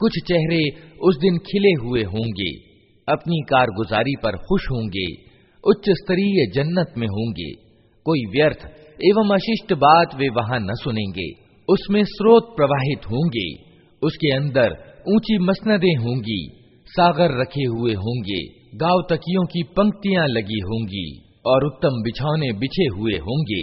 कुछ चेहरे उस दिन खिले हुए होंगे, अपनी कारगुजारी पर खुश होंगे, उच्च स्तरीय जन्नत में होंगे। कोई व्यर्थ एवं अशिष्ट बात वे वहाँ न सुनेंगे। उसमें स्रोत प्रवाहित होंगे, उसके अंदर ऊँची मसनदें होंगी, सागर रखे हुए होंगे, गाँव तकियों की पंक्तियाँ लगी होंगी और उत्तम बिछौने बिछे हुए होंगे।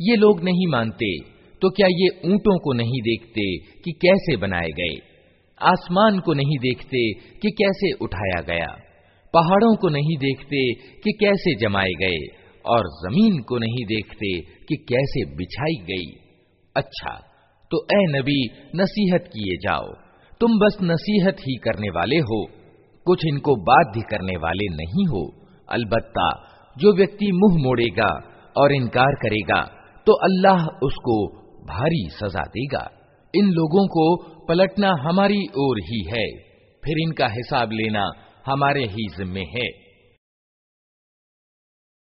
ये लोग नहीं मानते तो क्या ये ऊंटों को नहीं देखते कि कैसे बनाए गए आसमान को नहीं देखते कि कैसे उठाया गया पहाड़ों को नहीं देखते कि कैसे जमाए गए और जमीन को नहीं देखते कि कैसे बिछाई गई अच्छा तो ए नबी, नसीहत किए जाओ। तुम बस नसीहत ही करने वाले हो, कुछ इनको बाध्य करने वाले नहीं हो। अलबत्ता, जो व्यक्ति मुँह मोड़ेगा और इनकार करेगा तो अल्लाह उसको भारी सजा देगा। इन लोगों को पलटना हमारी ओर ही है, फिर इनका हिसाब लेना हमारे ही जिम्मे है।